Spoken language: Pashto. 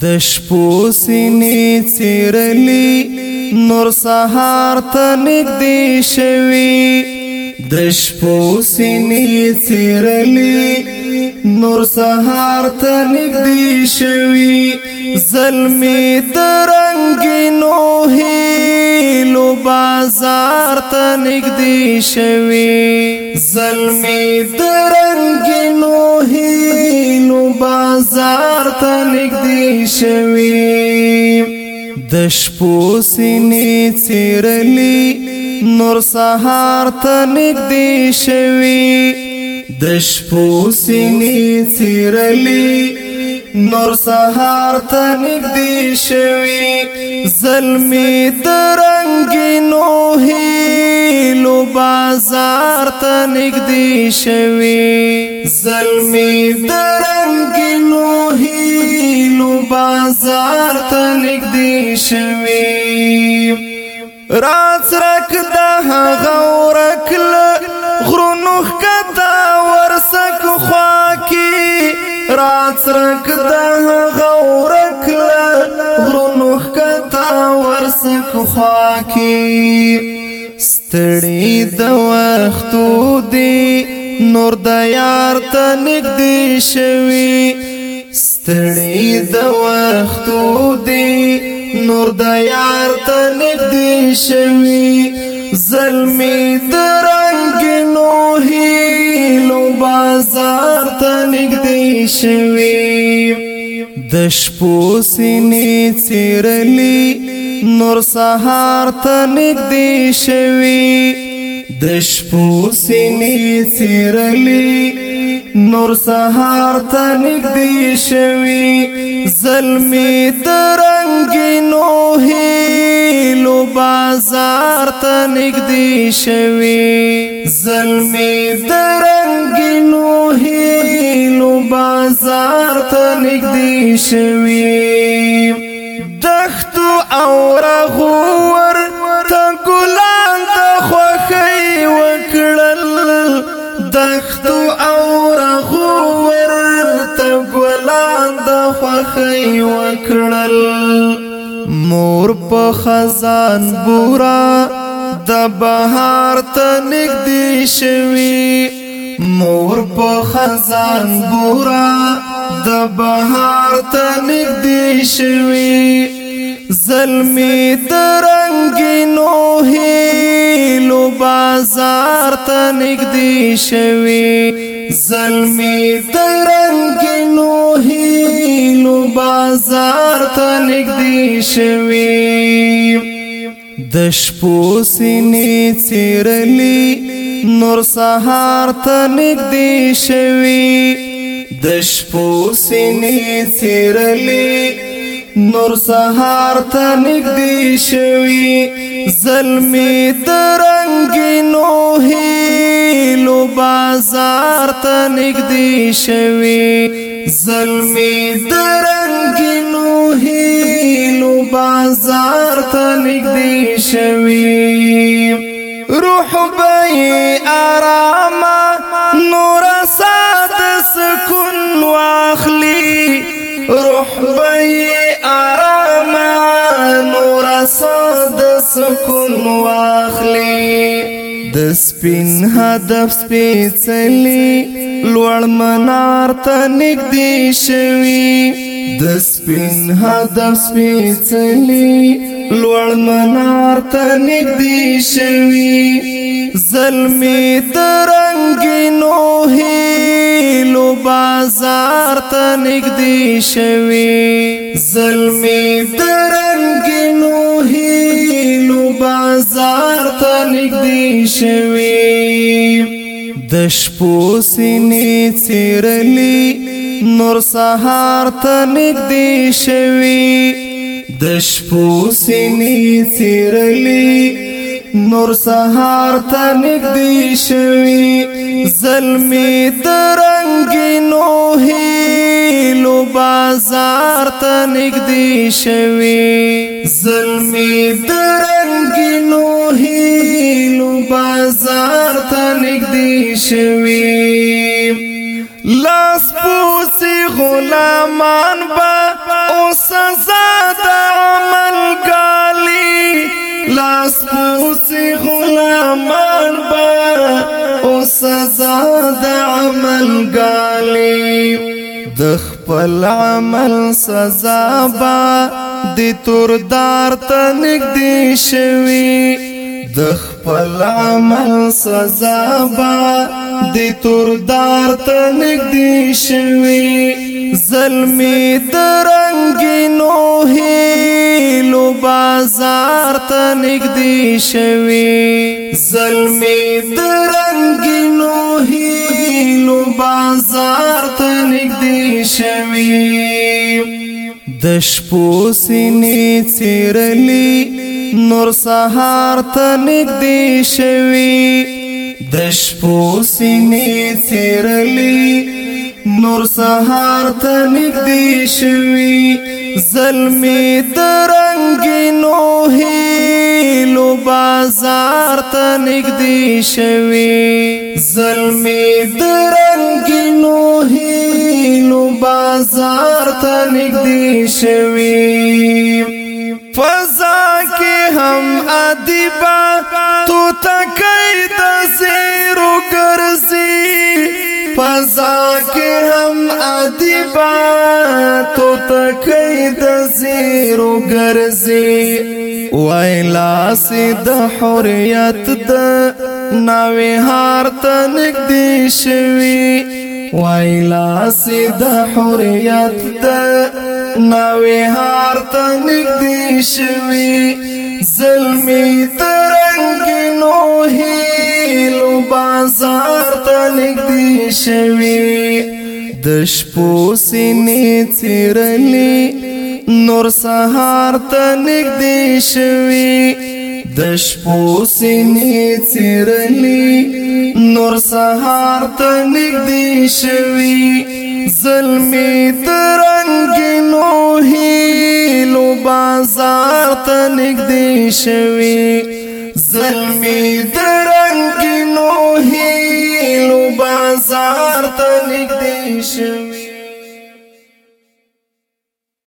د شپو سینې چیرلی نور سهار ته نږدې شوي د شپو سینې چیرلی نور سهار ته نږدې شوي زلمی درنګینو هیلو بازار ته نږدې شوي زلمی درنګینو بازار ته نږدې شوي د شپو سینې څیرلي نور سهار ته نږدې شوي د شپو سینې څیرلي نور سهار ته نږدې شوي زلمی درنګ نوهي لو بازار ته نږدې شوي زلمی درنګ نو هیلو بازار ته نږدې شوي راز رک د هغه ورکل غرونو کتا ورسک خوا کی راز رک د هغه ورکل غرونو کتا ورسک خوا کی ستړي د وختو دی نور د یار ته نږدې شوي ستړي د وختو دی نور د یار ته نږدې شوي زلمی درنګ نو هی لو بازار ته نږدې شوي د شپو سینې چیرلی نور سهار ته نږدې شوی د شپو سینې چیرلی نور سهار ته نږدې شوی زلمی درنګینو هیلو بازار ته نږدې شوی زلمی درنګینو بازار ته نږدې شوي دښتو او رغور ته ګلان د خوښۍ وکړل دښتو او رغور ته ګلان د خوښۍ وکړل مور په خزان بورا د بهار ته نږدې شوي مور په خزان ګورا د بهار ته نږدې شوي زلمی درنګینو هیلو بازار ته نږدې شوي زلمی درنګینو هیلو بازار ته نږدې شوي د شپو سینې څیرلی نور سهار ته نږدې شوي د شپو سینې څیرلې نور سهار ته نږدې شوي زلمی د رنگینو هیلو بازار ته نږدې شوي زلمی د رنگینو هیلو بازار ته نږدې شوي حبي آراما نور سات سکون واخلي روح بي آراما نور سات سکون واخلي د سپین هدف سپېڅلي لوړ منار ته نږدې شوي د سپین هدف سپېڅلي لوړ منار ته نږدې شوی زلمی درنګینو هیلو بازار ته نږدې شوی زلمی درنګینو هیلو بازار ته نږدې شوی د شپو سینې څیرلی نور سهار ته نږدې شوی د شپو سینې سیرلی نور سهار ته نږدې شوي زلمی درنګینو هیلو بازار ته نږدې شوي زلمی درنګینو هیلو بازار ته نږدې شوي لاس پوسی غلامان با او سزا د عمل کالی لاس پوسی غلامان با او سزا د عمل کالی د خپل عمل سزا با د توردار ته نږدې شوی د خپل عمل سزا با د توردار ته نږدې شوی ظلمي در رنگینو هیلو بازار ته نږدې شوي زلمی در رنگینو هیلو بازار ته نږدې شوي د شپو سینې څیرلي نور سهار ته نږدې شوي د شپو سینې څیرلي نور سهار ته نږدې شوي زلمی درنګینو هیلو بازار ته نږدې شوي زلمی درنګینو هیلو بازار ته نږدې شوي فضا کې هم ادیبا تو تکای د زیرو ګرځي ذاکر هم ادیبا تو تکي د زیرو ګرځي وایلا سید حریت د ناوې هار تنک دی شوی وایلا سید حریت د ناوې هار تنک دی شوی ظلمي دی شوی د شپو سینې تیرلی نور سهار ته نږدې شوی د شپو سینې تیرلی نور سهار ته نږدې شوی ظلمي ترنګینو هیلو بازار ته نږدې شوی ظلمي تر patient